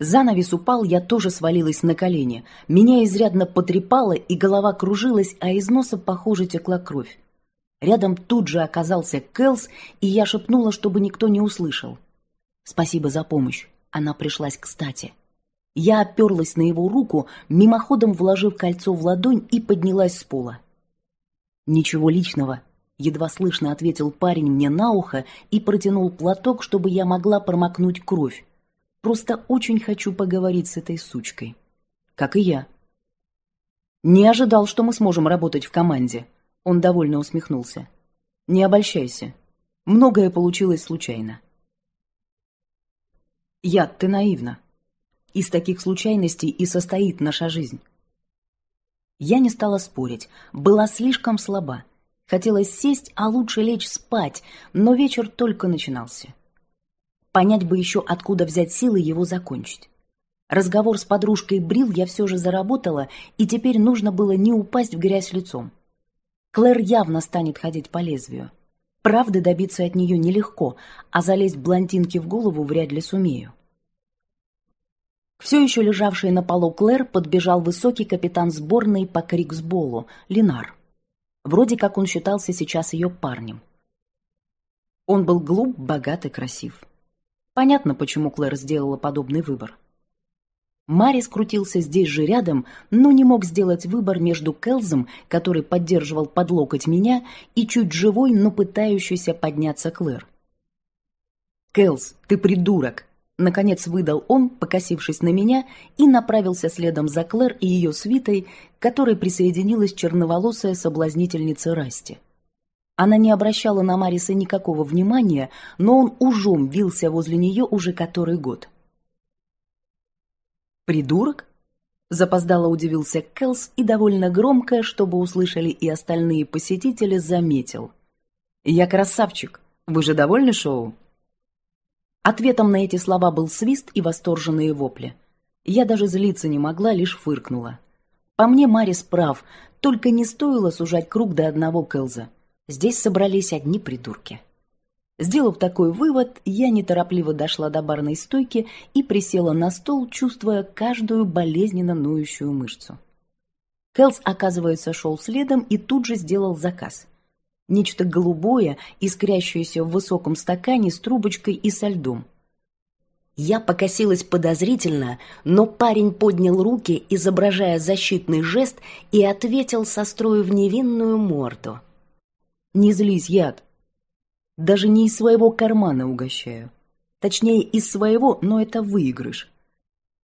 Занавес упал, я тоже свалилась на колени. Меня изрядно потрепало, и голова кружилась, а из носа, похоже, текла кровь. Рядом тут же оказался Кэлс, и я шепнула, чтобы никто не услышал. «Спасибо за помощь. Она пришлась кстати». Я оперлась на его руку, мимоходом вложив кольцо в ладонь и поднялась с пола. «Ничего личного», — едва слышно ответил парень мне на ухо и протянул платок, чтобы я могла промокнуть кровь. «Просто очень хочу поговорить с этой сучкой». «Как и я». «Не ожидал, что мы сможем работать в команде», — он довольно усмехнулся. «Не обольщайся. Многое получилось случайно». «Яд, ты наивна. Из таких случайностей и состоит наша жизнь. Я не стала спорить, была слишком слаба. Хотелось сесть, а лучше лечь спать, но вечер только начинался. Понять бы еще, откуда взять силы его закончить. Разговор с подружкой Брил я все же заработала, и теперь нужно было не упасть в грязь лицом. Клэр явно станет ходить по лезвию. Правды добиться от нее нелегко, а залезть блондинке в голову вряд ли сумею. Все еще лежавший на полу Клэр подбежал высокий капитан сборной по Криксболу, Линар. Вроде как он считался сейчас ее парнем. Он был глуп, богат и красив. Понятно, почему Клэр сделала подобный выбор. Марис крутился здесь же рядом, но не мог сделать выбор между Келзом, который поддерживал под локоть меня, и чуть живой, но пытающийся подняться Клэр. «Келз, ты придурок!» Наконец выдал он, покосившись на меня, и направился следом за Клэр и ее свитой, к которой присоединилась черноволосая соблазнительница Расти. Она не обращала на Мариса никакого внимания, но он ужом вился возле нее уже который год. «Придурок?» – запоздало удивился Келс и довольно громко, чтобы услышали и остальные посетители, заметил. «Я красавчик. Вы же довольны шоу?» Ответом на эти слова был свист и восторженные вопли. Я даже злиться не могла, лишь фыркнула. По мне Марис прав, только не стоило сужать круг до одного Келза. Здесь собрались одни придурки. Сделав такой вывод, я неторопливо дошла до барной стойки и присела на стол, чувствуя каждую болезненно ноющую мышцу. Келс, оказывается, шел следом и тут же сделал заказ. Нечто голубое, искрящееся в высоком стакане с трубочкой и со льдом. Я покосилась подозрительно, но парень поднял руки, изображая защитный жест, и ответил, состроив невинную морду. «Не злись, яд. Даже не из своего кармана угощаю. Точнее, из своего, но это выигрыш.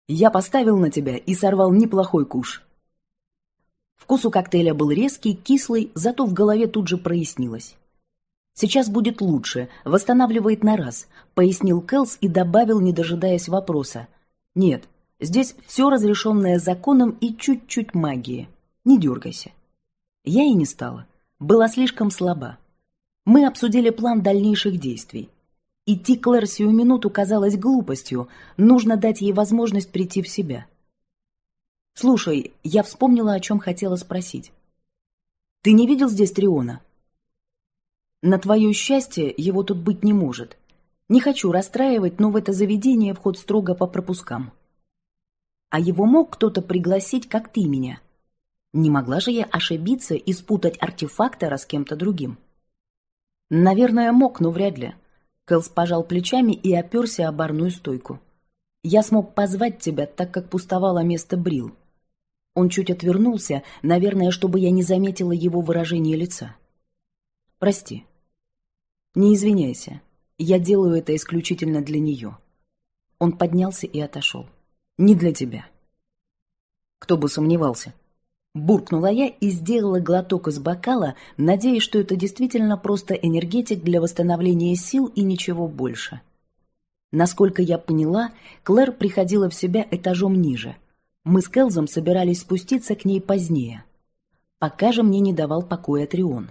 Я поставил на тебя и сорвал неплохой куш. Вкус у коктейля был резкий, кислый, зато в голове тут же прояснилось. «Сейчас будет лучше, восстанавливает на раз», — пояснил Кэлс и добавил, не дожидаясь вопроса. «Нет, здесь все разрешенное законом и чуть-чуть магии. Не дергайся». Я и не стала. Была слишком слаба. Мы обсудили план дальнейших действий. Идти Клэр сию минуту казалось глупостью, нужно дать ей возможность прийти в себя. «Слушай, я вспомнила, о чем хотела спросить. Ты не видел здесь Триона?» «На твое счастье, его тут быть не может. Не хочу расстраивать, но в это заведение вход строго по пропускам. А его мог кто-то пригласить, как ты меня? Не могла же я ошибиться и спутать артефактора с кем-то другим?» «Наверное, мог, но вряд ли». Кэлс пожал плечами и оперся о барную стойку. «Я смог позвать тебя, так как пустовало место Брил. Он чуть отвернулся, наверное, чтобы я не заметила его выражение лица. «Прости. Не извиняйся. Я делаю это исключительно для нее». Он поднялся и отошел. «Не для тебя». Кто бы сомневался. Буркнула я и сделала глоток из бокала, надеясь, что это действительно просто энергетик для восстановления сил и ничего больше. Насколько я поняла, Клэр приходила в себя этажом ниже – мы с Келзом собирались спуститься к ней позднее. Пока же мне не давал покоя Трион.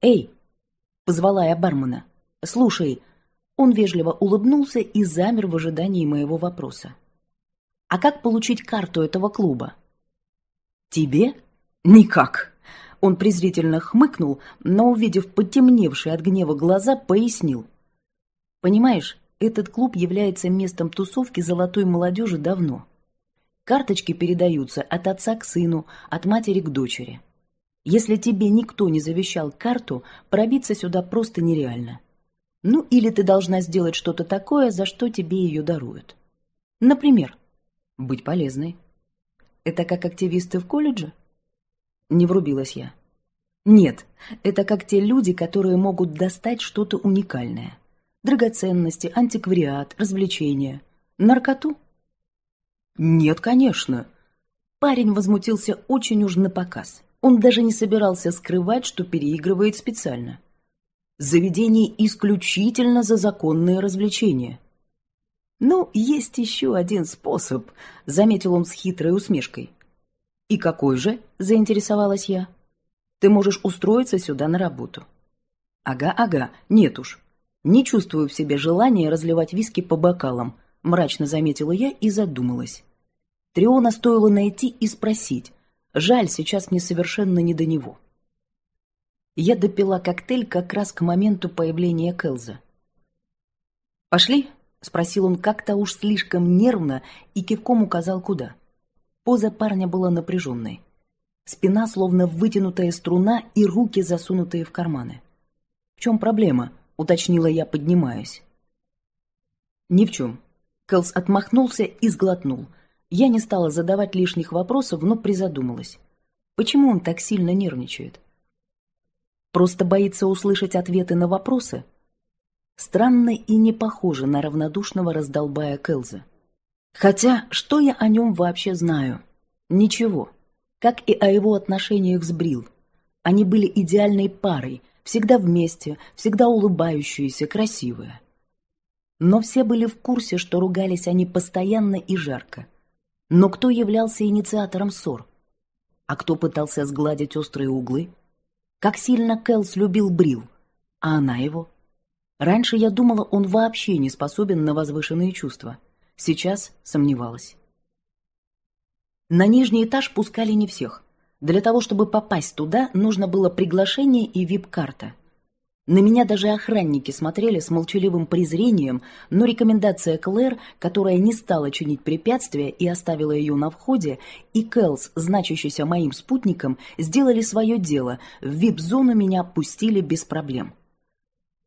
«Эй!» — позвала я бармена. «Слушай!» Он вежливо улыбнулся и замер в ожидании моего вопроса. «А как получить карту этого клуба?» «Тебе? Никак!» Он презрительно хмыкнул, но, увидев потемневшие от гнева глаза, пояснил. «Понимаешь, Этот клуб является местом тусовки золотой молодежи давно. Карточки передаются от отца к сыну, от матери к дочери. Если тебе никто не завещал карту, пробиться сюда просто нереально. Ну или ты должна сделать что-то такое, за что тебе ее даруют. Например, быть полезной. Это как активисты в колледже? Не врубилась я. Нет, это как те люди, которые могут достать что-то уникальное. Драгоценности, антиквариат, развлечения. Наркоту? Нет, конечно. Парень возмутился очень уж напоказ. Он даже не собирался скрывать, что переигрывает специально. Заведение исключительно за законные развлечения. «Ну, есть еще один способ», — заметил он с хитрой усмешкой. «И какой же?» — заинтересовалась я. «Ты можешь устроиться сюда на работу». «Ага, ага, нет уж. Не чувствую в себе желания разливать виски по бокалам», — мрачно заметила я и задумалась. Триона стоило найти и спросить, Жаль, сейчас мне совершенно не до него. Я допила коктейль как раз к моменту появления Келза. «Пошли?» — спросил он как-то уж слишком нервно и кивком указал куда. Поза парня была напряженной. Спина словно вытянутая струна и руки засунутые в карманы. «В чем проблема?» — уточнила я, поднимаясь. «Ни в чем». Келс отмахнулся и сглотнул — я не стала задавать лишних вопросов, но призадумалась. Почему он так сильно нервничает? Просто боится услышать ответы на вопросы? Странно и не похоже на равнодушного раздолбая Келза. Хотя, что я о нем вообще знаю? Ничего. Как и о его отношениях с Брил. Они были идеальной парой, всегда вместе, всегда улыбающиеся, красивые. Но все были в курсе, что ругались они постоянно и жарко. Но кто являлся инициатором ссор? А кто пытался сгладить острые углы? Как сильно Кэлс любил Брил, а она его? Раньше я думала, он вообще не способен на возвышенные чувства. Сейчас сомневалась. На нижний этаж пускали не всех. Для того, чтобы попасть туда, нужно было приглашение и вип-карта. На меня даже охранники смотрели с молчаливым презрением, но рекомендация Клэр, которая не стала чинить препятствия и оставила ее на входе, и Кэлс, значащийся моим спутником, сделали свое дело, в вип-зону меня пустили без проблем.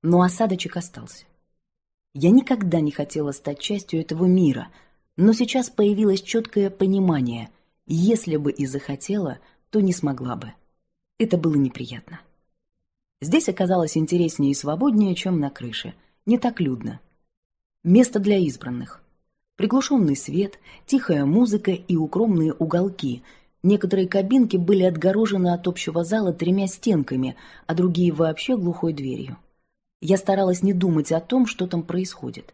Но осадочек остался. Я никогда не хотела стать частью этого мира, но сейчас появилось четкое понимание, если бы и захотела, то не смогла бы. Это было неприятно. Здесь оказалось интереснее и свободнее, чем на крыше. Не так людно. Место для избранных. Приглушенный свет, тихая музыка и укромные уголки. Некоторые кабинки были отгорожены от общего зала тремя стенками, а другие вообще глухой дверью. Я старалась не думать о том, что там происходит.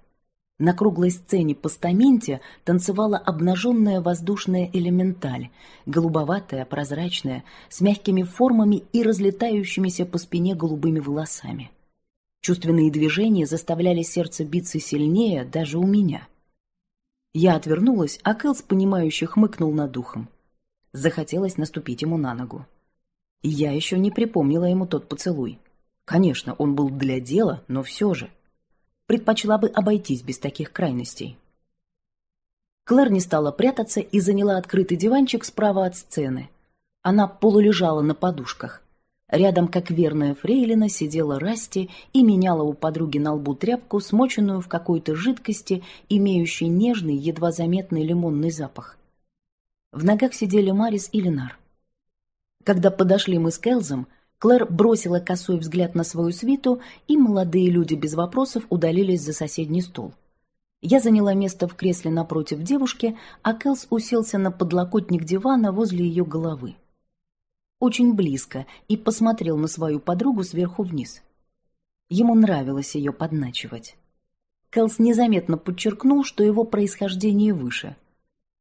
На круглой сцене-постаменте танцевала обнаженная воздушная элементаль, голубоватая, прозрачная, с мягкими формами и разлетающимися по спине голубыми волосами. Чувственные движения заставляли сердце биться сильнее даже у меня. Я отвернулась, а Кэлс, понимающе хмыкнул над духом. Захотелось наступить ему на ногу. Я еще не припомнила ему тот поцелуй. Конечно, он был для дела, но все же — предпочла бы обойтись без таких крайностей. Клэр не стала прятаться и заняла открытый диванчик справа от сцены. Она полулежала на подушках. Рядом, как верная фрейлина, сидела Расти и меняла у подруги на лбу тряпку, смоченную в какой-то жидкости, имеющей нежный, едва заметный лимонный запах. В ногах сидели Марис и Ленар. Когда подошли мы с Келзом, Клэр бросила косой взгляд на свою свиту, и молодые люди без вопросов удалились за соседний стол. Я заняла место в кресле напротив девушки, а Кэлс уселся на подлокотник дивана возле ее головы. Очень близко и посмотрел на свою подругу сверху вниз. Ему нравилось ее подначивать. Кэлс незаметно подчеркнул, что его происхождение выше.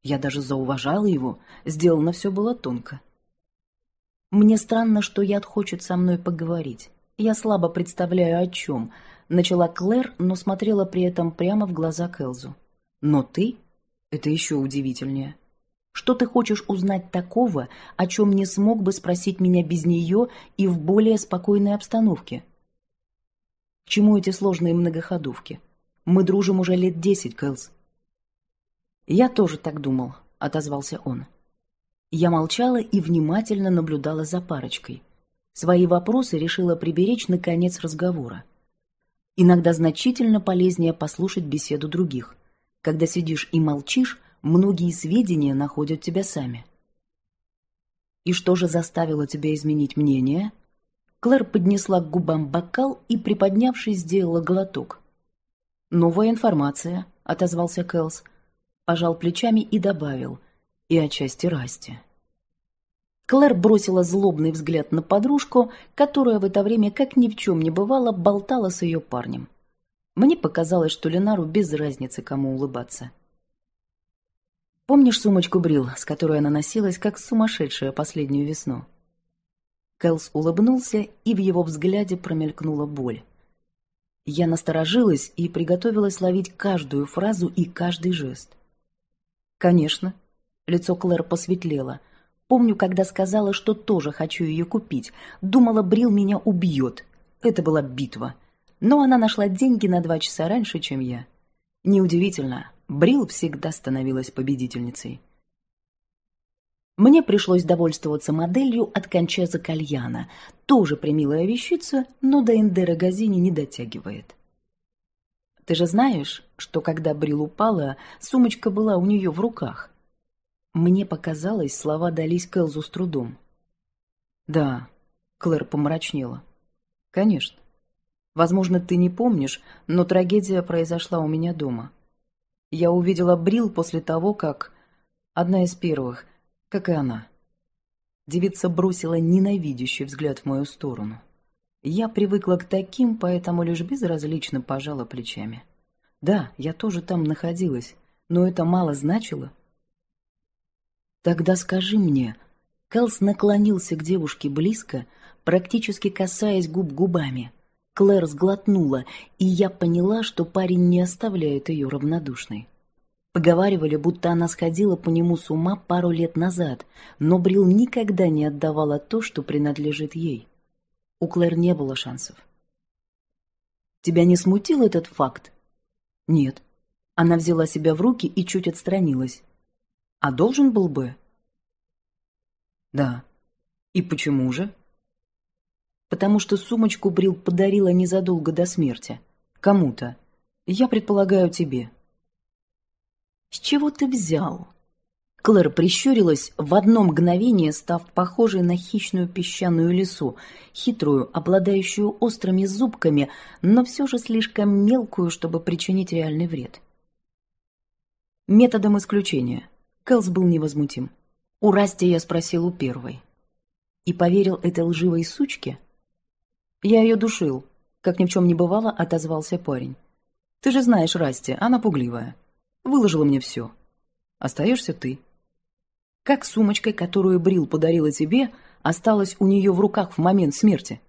Я даже зауважала его, сделано все было тонко. «Мне странно, что Яд хочет со мной поговорить. Я слабо представляю, о чем», — начала Клэр, но смотрела при этом прямо в глаза Кэлзу. «Но ты? Это еще удивительнее. Что ты хочешь узнать такого, о чем не смог бы спросить меня без нее и в более спокойной обстановке?» К чему эти сложные многоходовки? Мы дружим уже лет десять, Кэлс». «Я тоже так думал», — отозвался он. Я молчала и внимательно наблюдала за парочкой. Свои вопросы решила приберечь на конец разговора. Иногда значительно полезнее послушать беседу других. Когда сидишь и молчишь, многие сведения находят тебя сами. «И что же заставило тебя изменить мнение?» Клэр поднесла к губам бокал и, приподнявшись, сделала глоток. «Новая информация», — отозвался Кэлс, пожал плечами и добавил, «и отчасти Расти». Клэр бросила злобный взгляд на подружку, которая в это время, как ни в чем не бывало, болтала с ее парнем. Мне показалось, что Ленару без разницы, кому улыбаться. Помнишь сумочку Брил, с которой она носилась, как сумасшедшая последнюю весну? Кэлс улыбнулся, и в его взгляде промелькнула боль. Я насторожилась и приготовилась ловить каждую фразу и каждый жест. «Конечно». Лицо Клэр посветлело. Помню, когда сказала, что тоже хочу ее купить. Думала, Брил меня убьет. Это была битва. Но она нашла деньги на два часа раньше, чем я. Неудивительно, Брил всегда становилась победительницей. Мне пришлось довольствоваться моделью от Кончеза Кальяна. Тоже примилая вещица, но до Эндера Газини не дотягивает. Ты же знаешь, что когда Брил упала, сумочка была у нее в руках. Мне показалось, слова дались Кэлзу с трудом. «Да», — Клэр помрачнела. «Конечно. Возможно, ты не помнишь, но трагедия произошла у меня дома. Я увидела Брил после того, как... Одна из первых, как и она. Девица бросила ненавидящий взгляд в мою сторону. Я привыкла к таким, поэтому лишь безразлично пожала плечами. Да, я тоже там находилась, но это мало значило. Тогда скажи мне... Кэлс наклонился к девушке близко, практически касаясь губ губами. Клэр сглотнула, и я поняла, что парень не оставляет ее равнодушной. Поговаривали, будто она сходила по нему с ума пару лет назад, но Брил никогда не отдавала то, что принадлежит ей. У Клэр не было шансов. «Тебя не смутил этот факт?» «Нет». Она взяла себя в руки и чуть отстранилась. «А должен был бы?» «Да». «И почему же?» «Потому что сумочку Брил подарила незадолго до смерти. Кому-то. Я предполагаю, тебе». «С чего ты взял?» Клэр прищурилась, в одно мгновение став похожей на хищную песчаную лису, хитрую, обладающую острыми зубками, но все же слишком мелкую, чтобы причинить реальный вред. Методом исключения. Кэлс был невозмутим. У Расти я спросил у первой. И поверил этой лживой сучке? Я ее душил. Как ни в чем не бывало, отозвался парень. Ты же знаешь Расти, она пугливая. Выложила мне все. Остаешься ты. Как сумочкой, которую Брил подарила тебе, осталась у нее в руках в момент смерти?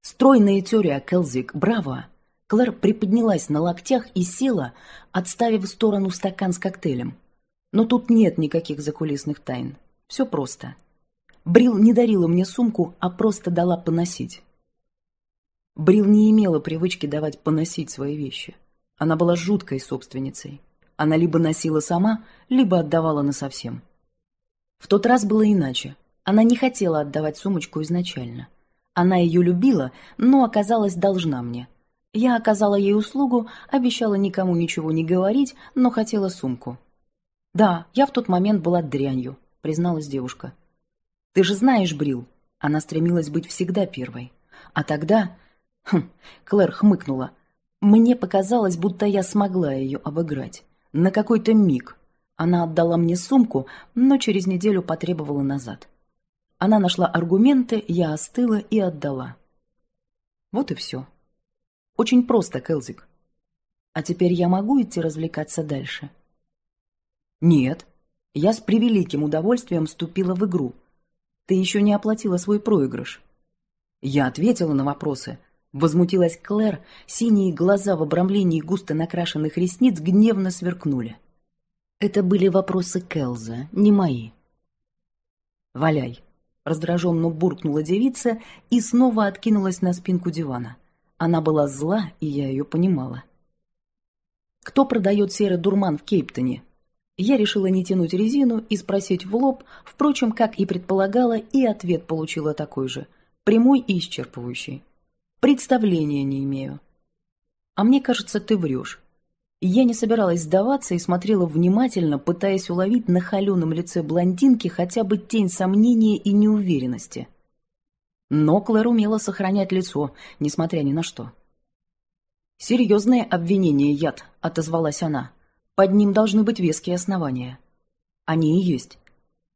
Стройная теория Келзик, браво! Клэр приподнялась на локтях и села, отставив в сторону стакан с коктейлем. Но тут нет никаких закулисных тайн. Все просто. Брил не дарила мне сумку, а просто дала поносить. Брил не имела привычки давать поносить свои вещи. Она была жуткой собственницей. Она либо носила сама, либо отдавала насовсем. В тот раз было иначе. Она не хотела отдавать сумочку изначально. Она ее любила, но оказалась должна мне. Я оказала ей услугу, обещала никому ничего не говорить, но хотела сумку. «Да, я в тот момент была дрянью», — призналась девушка. «Ты же знаешь, Брил, она стремилась быть всегда первой. А тогда...» Хм, Клэр хмыкнула. Мне показалось, будто я смогла ее обыграть. На какой-то миг. Она отдала мне сумку, но через неделю потребовала назад. Она нашла аргументы, я остыла и отдала. Вот и все. Очень просто, Келзик. А теперь я могу идти развлекаться дальше? Нет. Я с превеликим удовольствием вступила в игру. Ты еще не оплатила свой проигрыш. Я ответила на вопросы, Возмутилась Клэр, синие глаза в обрамлении густо накрашенных ресниц гневно сверкнули. Это были вопросы Келза, не мои. «Валяй!» — раздраженно буркнула девица и снова откинулась на спинку дивана. Она была зла, и я ее понимала. Кто продает серый дурман в Кейптоне? Я решила не тянуть резину и спросить в лоб, впрочем, как и предполагала, и ответ получила такой же, прямой и исчерпывающий. Представления не имею. А мне кажется, ты врешь. Я не собиралась сдаваться и смотрела внимательно, пытаясь уловить на холеном лице блондинки хотя бы тень сомнения и неуверенности. Но Клэр умела сохранять лицо, несмотря ни на что. «Серьезное обвинение, яд», — отозвалась она. «Под ним должны быть веские основания». «Они и есть.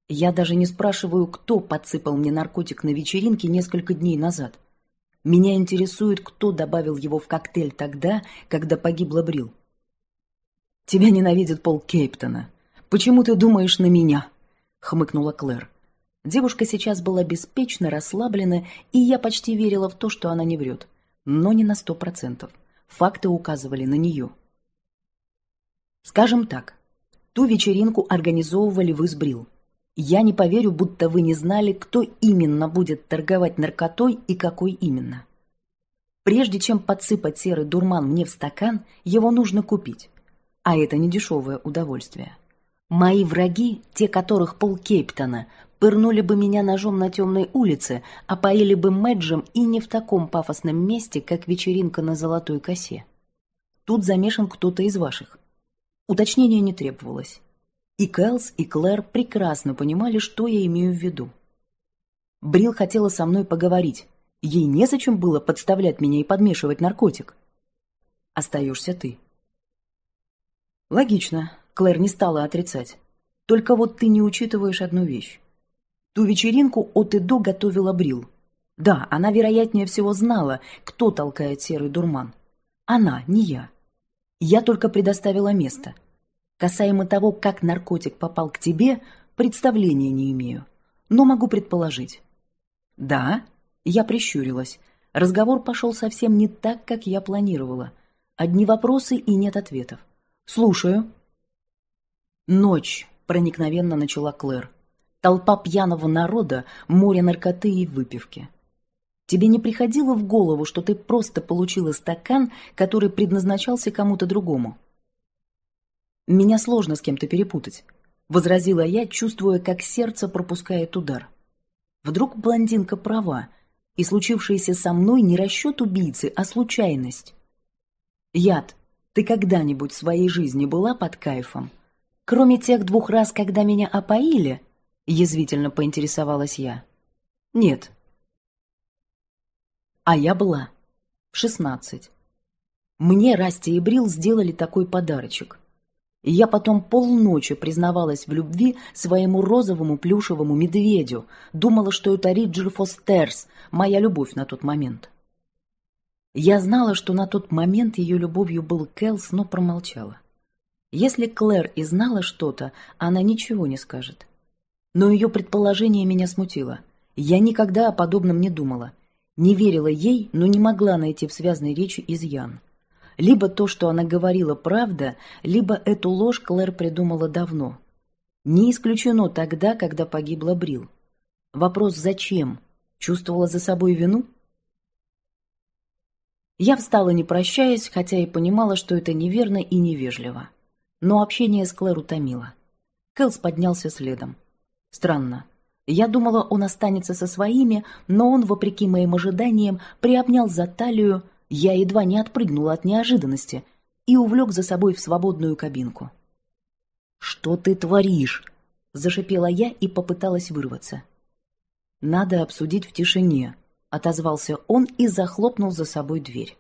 Я даже не спрашиваю, кто подсыпал мне наркотик на вечеринке несколько дней назад. Меня интересует, кто добавил его в коктейль тогда, когда погибла Брил. «Тебя ненавидит Пол Кейптона. Почему ты думаешь на меня?» — хмыкнула Клэр. Девушка сейчас была беспечно расслаблена, и я почти верила в то, что она не врет. Но не на сто процентов. Факты указывали на нее. Скажем так, ту вечеринку организовывали вы с Брил. Я не поверю, будто вы не знали, кто именно будет торговать наркотой и какой именно. Прежде чем подсыпать серый дурман мне в стакан, его нужно купить. А это не дешевое удовольствие. Мои враги, те которых пол Кейптона, пырнули бы меня ножом на темной улице, а поили бы мэджем и не в таком пафосном месте, как вечеринка на Золотой косе. Тут замешан кто-то из ваших. Уточнения не требовалось. И Кэлс, и Клэр прекрасно понимали, что я имею в виду. Брил хотела со мной поговорить. Ей незачем было подставлять меня и подмешивать наркотик. Остаешься ты. Логично, Клэр не стала отрицать. Только вот ты не учитываешь одну вещь. Ту вечеринку от и до готовила Брил. Да, она, вероятнее всего, знала, кто толкает серый дурман. Она, не я. Я только предоставила место. Касаемо того, как наркотик попал к тебе, представления не имею. Но могу предположить. Да, я прищурилась. Разговор пошел совсем не так, как я планировала. Одни вопросы и нет ответов. «Слушаю». «Ночь», — проникновенно начала Клэр. «Толпа пьяного народа, море наркоты и выпивки. Тебе не приходило в голову, что ты просто получила стакан, который предназначался кому-то другому?» «Меня сложно с кем-то перепутать», — возразила я, чувствуя, как сердце пропускает удар. «Вдруг блондинка права, и случившееся со мной не расчет убийцы, а случайность?» «Яд», ты когда-нибудь в своей жизни была под кайфом? Кроме тех двух раз, когда меня опоили?» Язвительно поинтересовалась я. «Нет». А я была. В шестнадцать. Мне Расти и Брил сделали такой подарочек. И я потом полночи признавалась в любви своему розовому плюшевому медведю, думала, что это Риджер Фостерс, моя любовь на тот момент. Я знала, что на тот момент ее любовью был Кэлс, но промолчала. Если Клэр и знала что-то, она ничего не скажет. Но ее предположение меня смутило. Я никогда о подобном не думала. Не верила ей, но не могла найти в связной речи изъян. Либо то, что она говорила, правда, либо эту ложь Клэр придумала давно. Не исключено тогда, когда погибла Брил. Вопрос «зачем?» Чувствовала за собой вину? Я встала, не прощаясь, хотя и понимала, что это неверно и невежливо. Но общение с Клэр утомило. Кэлс поднялся следом. Странно. Я думала, он останется со своими, но он, вопреки моим ожиданиям, приобнял за талию, я едва не отпрыгнула от неожиданности и увлек за собой в свободную кабинку. «Что ты творишь?» – зашипела я и попыталась вырваться. «Надо обсудить в тишине», отозвался он и захлопнул за собой дверь.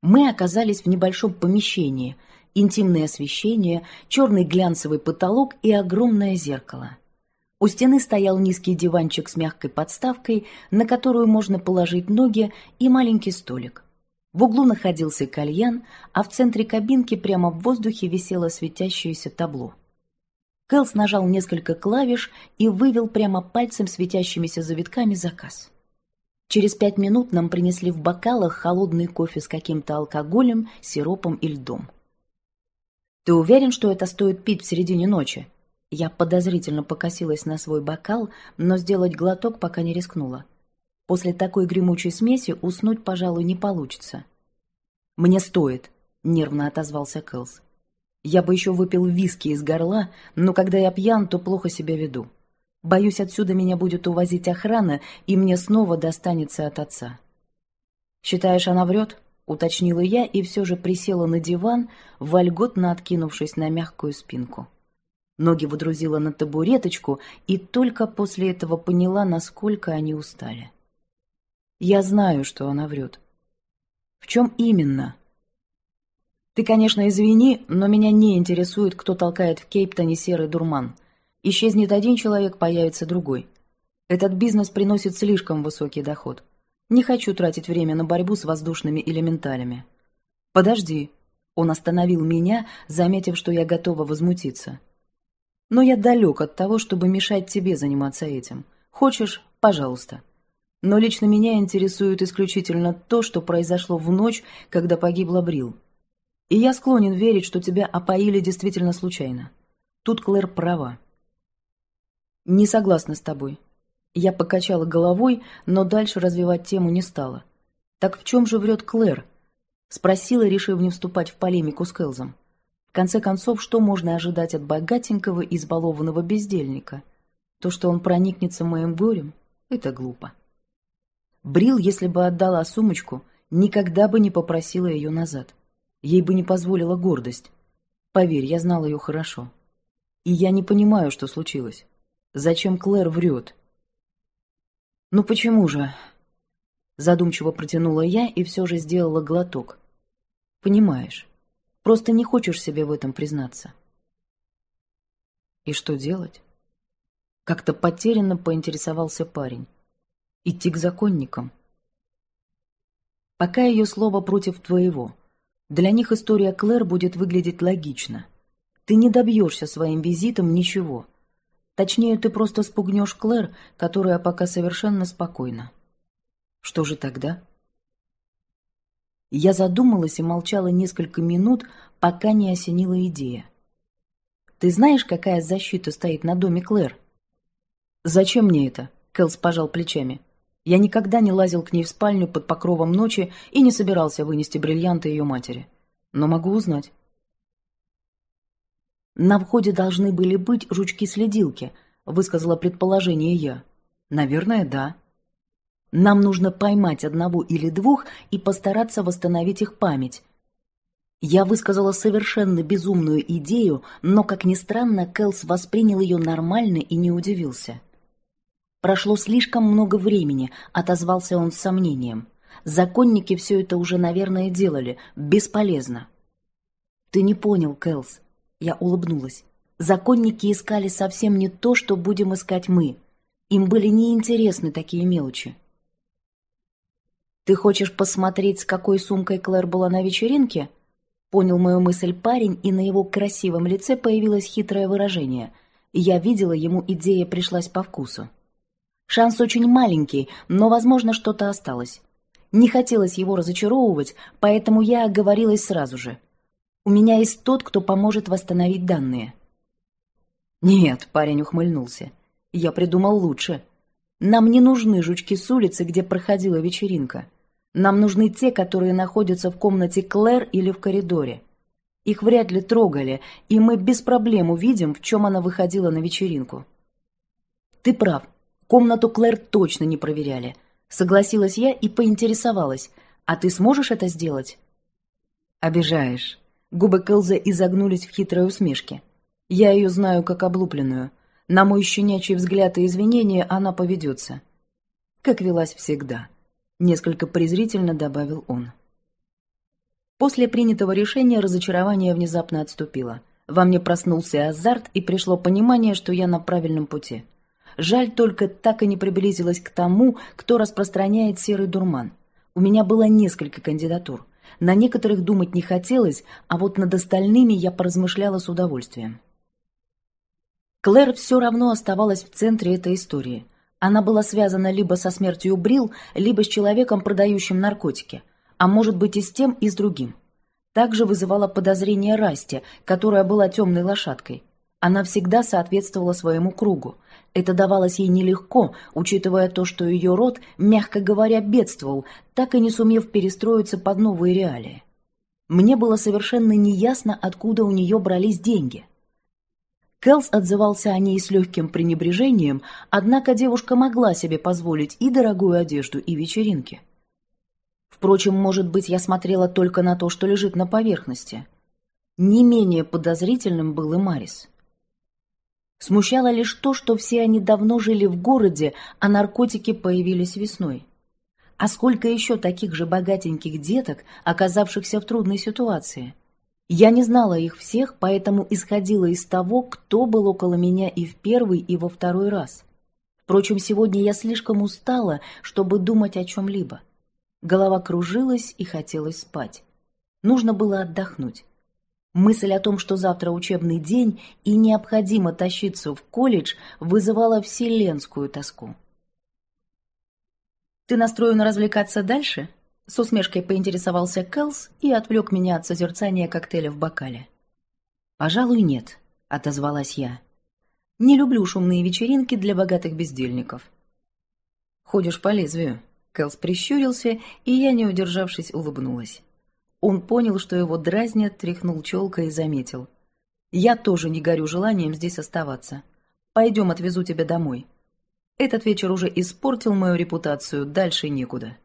Мы оказались в небольшом помещении, интимное освещение, черный глянцевый потолок и огромное зеркало. У стены стоял низкий диванчик с мягкой подставкой, на которую можно положить ноги, и маленький столик. В углу находился кальян, а в центре кабинки прямо в воздухе висело светящееся табло. Кэлс нажал несколько клавиш и вывел прямо пальцем светящимися завитками заказ. Через пять минут нам принесли в бокалах холодный кофе с каким-то алкоголем, сиропом и льдом. «Ты уверен, что это стоит пить в середине ночи?» Я подозрительно покосилась на свой бокал, но сделать глоток пока не рискнула. После такой гремучей смеси уснуть, пожалуй, не получится. «Мне стоит», нервно отозвался Кэлс. «Я бы еще выпил виски из горла, но когда я пьян, то плохо себя веду. Боюсь, отсюда меня будет увозить охрана, и мне снова достанется от отца». «Считаешь, она врет?» — уточнила я и все же присела на диван, вольготно откинувшись на мягкую спинку. Ноги выдрузила на табуреточку и только после этого поняла, насколько они устали. Я знаю, что она врет. В чем именно? Ты, конечно, извини, но меня не интересует, кто толкает в Кейптоне серый дурман. Исчезнет один человек, появится другой. Этот бизнес приносит слишком высокий доход. Не хочу тратить время на борьбу с воздушными элементалями. Подожди. Он остановил меня, заметив, что я готова возмутиться. Но я далек от того, чтобы мешать тебе заниматься этим. Хочешь – пожалуйста. Но лично меня интересует исключительно то, что произошло в ночь, когда погибла Брил. И я склонен верить, что тебя опоили действительно случайно. Тут Клэр права. Не согласна с тобой. Я покачала головой, но дальше развивать тему не стала. Так в чем же врет Клэр? Спросила, решив не вступать в полемику с Кэлзом. В конце концов, что можно ожидать от богатенького, избалованного бездельника? То, что он проникнется моим горем, это глупо. Брил, если бы отдала сумочку, никогда бы не попросила ее назад. Ей бы не позволила гордость. Поверь, я знала ее хорошо. И я не понимаю, что случилось. Зачем Клэр врет? Ну почему же? Задумчиво протянула я и все же сделала глоток. Понимаешь. Просто не хочешь себе в этом признаться. И что делать? Как-то потерянно поинтересовался парень. Идти к законникам? Пока ее слово против твоего. Для них история Клэр будет выглядеть логично. Ты не добьешься своим визитом ничего. Точнее, ты просто спугнешь Клэр, которая пока совершенно спокойна. Что же тогда? Я задумалась и молчала несколько минут, пока не осенила идея. «Ты знаешь, какая защита стоит на доме Клэр?» «Зачем мне это?» — Кэлс пожал плечами. «Я никогда не лазил к ней в спальню под покровом ночи и не собирался вынести бриллианты ее матери. Но могу узнать». «На входе должны были быть жучки-следилки», — высказала предположение я. «Наверное, да», нам нужно поймать одного или двух и постараться восстановить их память. Я высказала совершенно безумную идею, но, как ни странно, Кэлс воспринял ее нормально и не удивился. «Прошло слишком много времени», — отозвался он с сомнением. «Законники все это уже, наверное, делали. Бесполезно». «Ты не понял, Кэлс». Я улыбнулась. «Законники искали совсем не то, что будем искать мы. Им были неинтересны такие мелочи. «Ты хочешь посмотреть, с какой сумкой Клэр была на вечеринке?» Понял мою мысль парень, и на его красивом лице появилось хитрое выражение. Я видела, ему идея пришлась по вкусу. Шанс очень маленький, но, возможно, что-то осталось. Не хотелось его разочаровывать, поэтому я оговорилась сразу же. У меня есть тот, кто поможет восстановить данные. «Нет», — парень ухмыльнулся, — «я придумал лучше. Нам не нужны жучки с улицы, где проходила вечеринка. Нам нужны те, которые находятся в комнате Клэр или в коридоре. Их вряд ли трогали, и мы без проблем увидим, в чем она выходила на вечеринку. Ты прав. Комнату Клэр точно не проверяли. Согласилась я и поинтересовалась. А ты сможешь это сделать? Обижаешь. Губы Кэлза изогнулись в хитрой усмешке. Я ее знаю как облупленную. На мой щенячий взгляд и извинения она поведется. Как велась всегда. Несколько презрительно добавил он. После принятого решения разочарование внезапно отступило. Во мне проснулся азарт и пришло понимание, что я на правильном пути. Жаль только, так и не приблизилась к тому, кто распространяет серый дурман. У меня было несколько кандидатур. На некоторых думать не хотелось, а вот над остальными я поразмышляла с удовольствием. Клэр все равно оставалась в центре этой истории. Она была связана либо со смертью Брил, либо с человеком, продающим наркотики, а может быть и с тем, и с другим. Также вызывала подозрение Расти, которая была темной лошадкой. Она всегда соответствовала своему кругу. Это давалось ей нелегко, учитывая то, что ее род, мягко говоря, бедствовал, так и не сумев перестроиться под новые реалии. Мне было совершенно неясно, откуда у нее брались деньги. Келс отзывался о ней с легким пренебрежением, однако девушка могла себе позволить и дорогую одежду, и вечеринки. Впрочем, может быть, я смотрела только на то, что лежит на поверхности. Не менее подозрительным был и Марис. Смущало лишь то, что все они давно жили в городе, а наркотики появились весной. А сколько еще таких же богатеньких деток, оказавшихся в трудной ситуации? Я не знала их всех, поэтому исходила из того, кто был около меня и в первый, и во второй раз. Впрочем, сегодня я слишком устала, чтобы думать о чем-либо. Голова кружилась и хотелось спать. Нужно было отдохнуть. Мысль о том, что завтра учебный день и необходимо тащиться в колледж, вызывала вселенскую тоску. «Ты настроен развлекаться дальше?» С усмешкой поинтересовался Кэлс и отвлек меня от созерцания коктейля в бокале. «Пожалуй, нет», — отозвалась я. «Не люблю шумные вечеринки для богатых бездельников». «Ходишь по лезвию», — Кэлс прищурился, и я, не удержавшись, улыбнулась. Он понял, что его дразнят, тряхнул челкой и заметил. «Я тоже не горю желанием здесь оставаться. Пойдем, отвезу тебя домой. Этот вечер уже испортил мою репутацию, дальше некуда».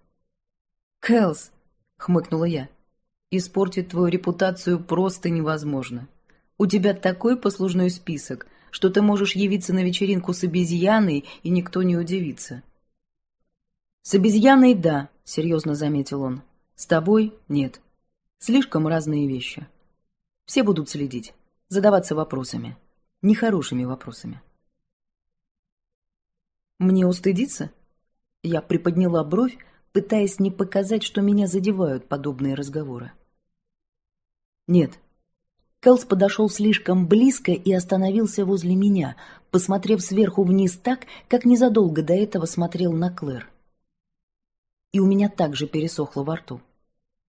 «Кэлс», — хмыкнула я, — «испортить твою репутацию просто невозможно. У тебя такой послужной список, что ты можешь явиться на вечеринку с обезьяной, и никто не удивится». «С обезьяной — да», — серьезно заметил он. «С тобой — нет». Слишком разные вещи. Все будут следить, задаваться вопросами. Нехорошими вопросами. Мне устыдиться? Я приподняла бровь, пытаясь не показать, что меня задевают подобные разговоры. Нет. Кэлс подошел слишком близко и остановился возле меня, посмотрев сверху вниз так, как незадолго до этого смотрел на Клэр. И у меня также пересохло во рту.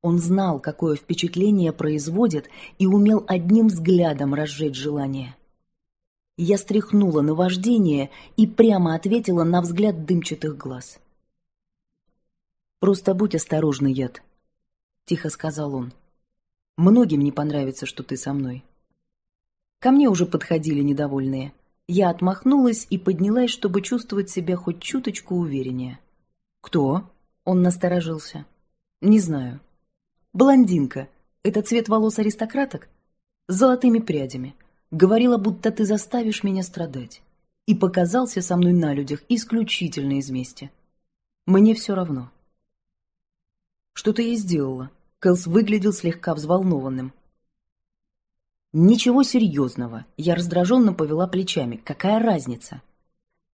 Он знал, какое впечатление производит, и умел одним взглядом разжечь желание. Я стряхнула на вождение и прямо ответила на взгляд дымчатых глаз. «Просто будь осторожна, яд», — тихо сказал он. «Многим не понравится, что ты со мной». Ко мне уже подходили недовольные. Я отмахнулась и поднялась, чтобы чувствовать себя хоть чуточку увереннее. «Кто?» — он насторожился. «Не знаю. Блондинка. Это цвет волос аристократок? С золотыми прядями. Говорила, будто ты заставишь меня страдать. И показался со мной на людях исключительно из мести. Мне все равно. Что ты ей сделала? Кэлс выглядел слегка взволнованным. Ничего серьезного. Я раздраженно повела плечами. Какая разница?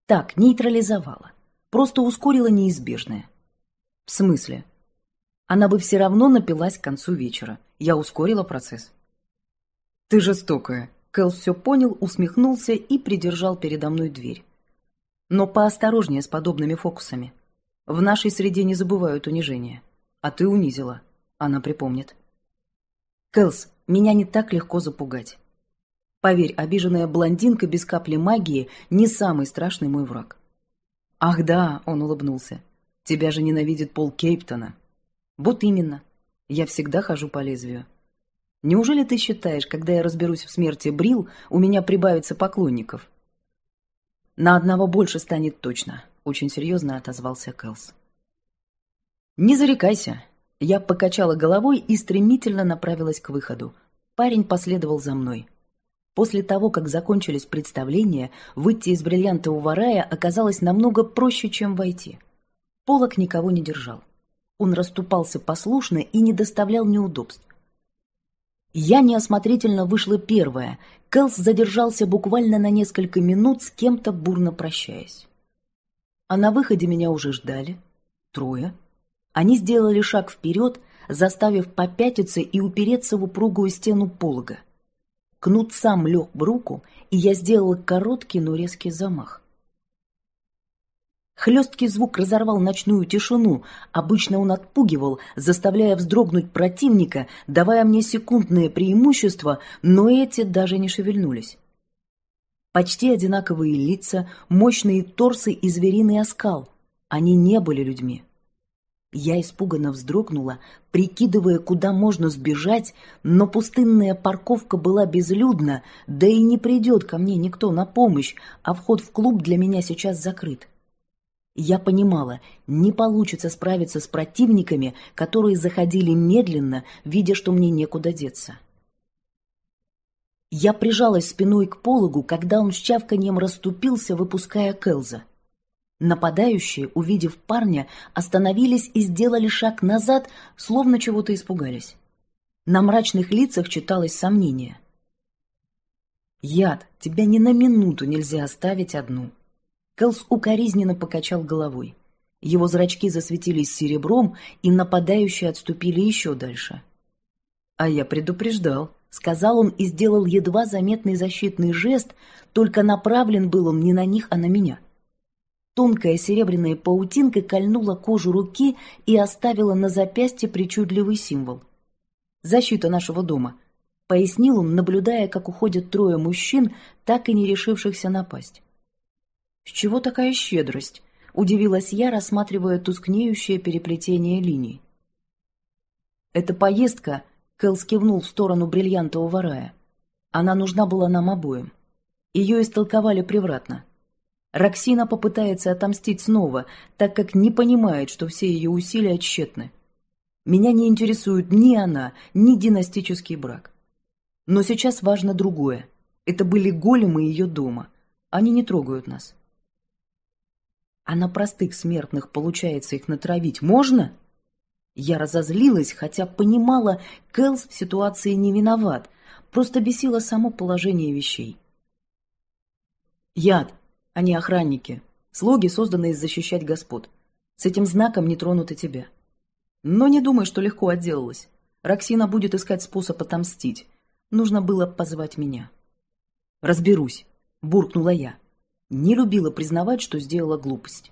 Так, нейтрализовала. Просто ускорила неизбежное. В смысле? она бы все равно напилась к концу вечера. Я ускорила процесс. «Ты жестокая», — Кэл все понял, усмехнулся и придержал передо мной дверь. «Но поосторожнее с подобными фокусами. В нашей среде не забывают унижения. А ты унизила. Она припомнит». «Кэлс, меня не так легко запугать. Поверь, обиженная блондинка без капли магии не самый страшный мой враг». «Ах да», — он улыбнулся, — «тебя же ненавидит Пол Кейптона». Вот именно. Я всегда хожу по лезвию. Неужели ты считаешь, когда я разберусь в смерти Брил, у меня прибавится поклонников? На одного больше станет точно, очень серьезно отозвался Кэлс. Не зарекайся. Я покачала головой и стремительно направилась к выходу. Парень последовал за мной. После того, как закончились представления, выйти из бриллиантового рая оказалось намного проще, чем войти. Полок никого не держал. Он расступался послушно и не доставлял неудобств. Я неосмотрительно вышла первая. Кэлс задержался буквально на несколько минут, с кем-то бурно прощаясь. А на выходе меня уже ждали. Трое. Они сделали шаг вперед, заставив попятиться и упереться в упругую стену полога. Кнут сам лег в руку, и я сделала короткий, но резкий замах. Хлесткий звук разорвал ночную тишину. Обычно он отпугивал, заставляя вздрогнуть противника, давая мне секундное преимущество, но эти даже не шевельнулись. Почти одинаковые лица, мощные торсы и звериный оскал. Они не были людьми. Я испуганно вздрогнула, прикидывая, куда можно сбежать, но пустынная парковка была безлюдна, да и не придет ко мне никто на помощь, а вход в клуб для меня сейчас закрыт. Я понимала, не получится справиться с противниками, которые заходили медленно, видя, что мне некуда деться. Я прижалась спиной к пологу, когда он с чавканьем расступился, выпуская Келза. Нападающие, увидев парня, остановились и сделали шаг назад, словно чего-то испугались. На мрачных лицах читалось сомнение. «Яд, тебя ни на минуту нельзя оставить одну». Кэлс укоризненно покачал головой. Его зрачки засветились серебром, и нападающие отступили еще дальше. «А я предупреждал», — сказал он и сделал едва заметный защитный жест, только направлен был он не на них, а на меня. — Тонкая серебряная паутинка кольнула кожу руки и оставила на запястье причудливый символ. «Защита нашего дома», — пояснил он, наблюдая, как уходят трое мужчин, так и не решившихся напасть. «С чего такая щедрость?» — удивилась я, рассматривая тускнеющее переплетение линий. «Эта поездка», — Кэл скивнул в сторону бриллиантового рая, — «она нужна была нам обоим. Ее истолковали превратно». Роксина попытается отомстить снова, так как не понимает, что все ее усилия тщетны. Меня не интересует ни она, ни династический брак. Но сейчас важно другое. Это были големы ее дома. Они не трогают нас. А на простых смертных получается их натравить можно? Я разозлилась, хотя понимала, Кэлс в ситуации не виноват, просто бесило само положение вещей. Яд, они охранники, слуги, созданные защищать господ. С этим знаком не тронут и тебя. Но не думай, что легко отделалась. Роксина будет искать способ отомстить. Нужно было позвать меня. «Разберусь», — буркнула я. Не любила признавать, что сделала глупость.